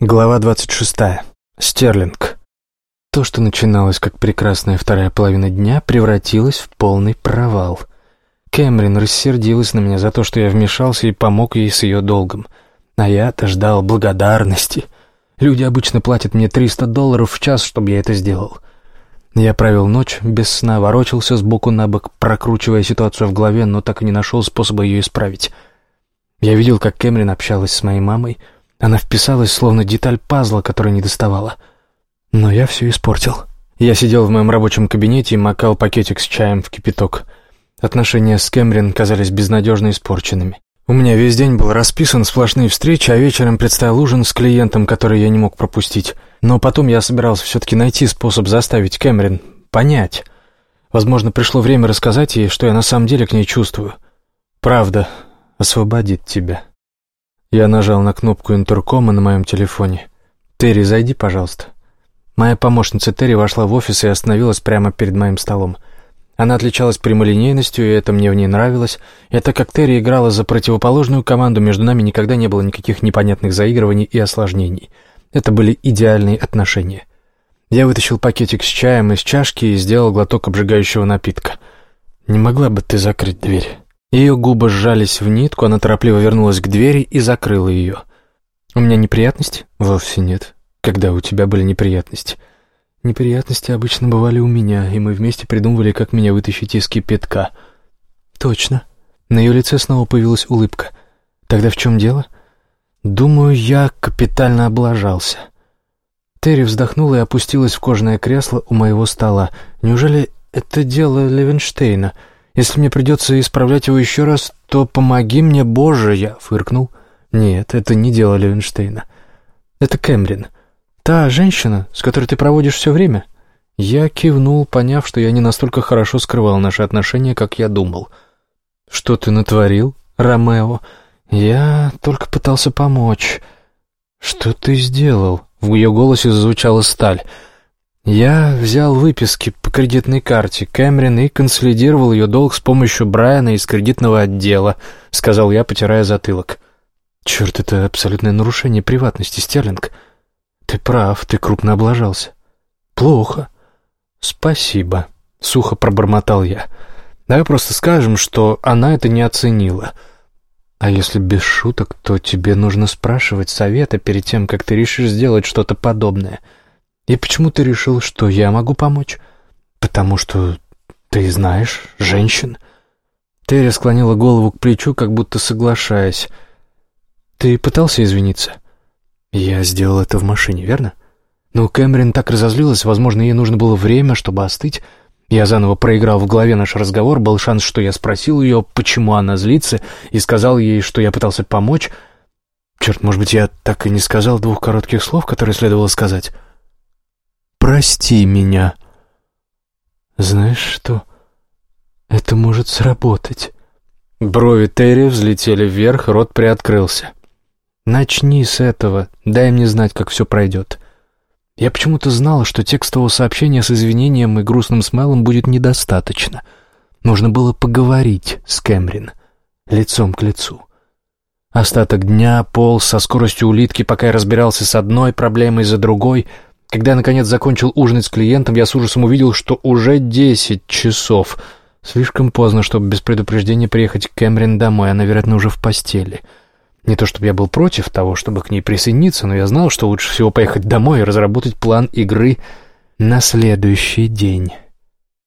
Глава 26. Стерлинг. То, что начиналось как прекрасная вторая половина дня, превратилось в полный провал. Кэмрин рассердилась на меня за то, что я вмешался и помог ей с ее долгом. А я-то ждал благодарности. Люди обычно платят мне 300 долларов в час, чтобы я это сделал. Я провел ночь без сна, ворочался с боку на бок, прокручивая ситуацию в голове, но так и не нашел способа ее исправить. Я видел, как Кэмрин общалась с моей мамой — она вписалась, словно деталь пазла, которой не доставала. Но я все испортил. Я сидел в моем рабочем кабинете и макал пакетик с чаем в кипяток. Отношения с Кэмерин казались безнадежно испорченными. У меня весь день был расписан сплошные встречи, а вечером предстоял ужин с клиентом, который я не мог пропустить. Но потом я собирался все-таки найти способ заставить Кэмерин понять. Возможно, пришло время рассказать ей, что я на самом деле к ней чувствую. Правда освободит тебя. Я нажал на кнопку интеркома на моем телефоне. «Терри, зайди, пожалуйста». Моя помощница Терри вошла в офис и остановилась прямо перед моим столом. Она отличалась прямолинейностью, и это мне в ней нравилось. И так как Терри играла за противоположную команду, между нами никогда не было никаких непонятных заигрываний и осложнений. Это были идеальные отношения. Я вытащил пакетик с чаем из чашки и сделал глоток обжигающего напитка. «Не могла бы ты закрыть дверь?» Ее губы сжались в нитку, она торопливо вернулась к двери и закрыла ее. «У меня неприятности?» «Вовсе нет. Когда у тебя были неприятности?» «Неприятности обычно бывали у меня, и мы вместе придумывали, как меня вытащить из кипятка». «Точно». На ее лице снова появилась улыбка. «Тогда в чем дело?» «Думаю, я капитально облажался». Терри вздохнула и опустилась в кожаное кресло у моего стола. «Неужели это дело Левенштейна?» Если мне придется исправлять его еще раз, то помоги мне, Боже!» Я фыркнул. «Нет, это не дело Левенштейна. Это Кэмрин. Та женщина, с которой ты проводишь все время?» Я кивнул, поняв, что я не настолько хорошо скрывал наши отношения, как я думал. «Что ты натворил, Ромео?» «Я только пытался помочь». «Что ты сделал?» В ее голосе зазвучала сталь. Я взял выписки по кредитной карте Кэмерин и консолидировал ее долг с помощью Брайана из кредитного отдела, сказал я, потирая затылок. Черт, это абсолютное нарушение приватности, Стерлинг. Ты прав, ты крупно облажался. Плохо. Спасибо, сухо пробормотал я. Давай просто скажем, что она это не оценила. А если без шуток, то тебе нужно спрашивать совета перед тем, как ты решишь сделать что-то подобное — «И почему ты решил, что я могу помочь?» «Потому что ты знаешь женщин». Терри склонила голову к плечу, как будто соглашаясь. «Ты пытался извиниться?» «Я сделал это в машине, верно?» «Ну, Кэмерин так разозлилась, возможно, ей нужно было время, чтобы остыть». Я заново проиграл в голове наш разговор, был шанс, что я спросил ее, почему она злится, и сказал ей, что я пытался помочь. Черт, может быть, я так и не сказал двух коротких слов, которые следовало сказать прости меня». «Знаешь что? Это может сработать». Брови Терри взлетели вверх, рот приоткрылся. «Начни с этого, дай мне знать, как все пройдет». Я почему-то знала, что текстового сообщения с извинением и грустным смайлом будет недостаточно. Нужно было поговорить с Кэмрин, лицом к лицу. Остаток дня полз со скоростью улитки, пока я разбирался с одной проблемой за другой — когда я, наконец, закончил ужинать с клиентом, я с ужасом увидел, что уже десять часов. Слишком поздно, чтобы без предупреждения приехать к Кэмрин домой, она, вероятно, уже в постели. Не то чтобы я был против того, чтобы к ней присоединиться, но я знал, что лучше всего поехать домой и разработать план игры на следующий день».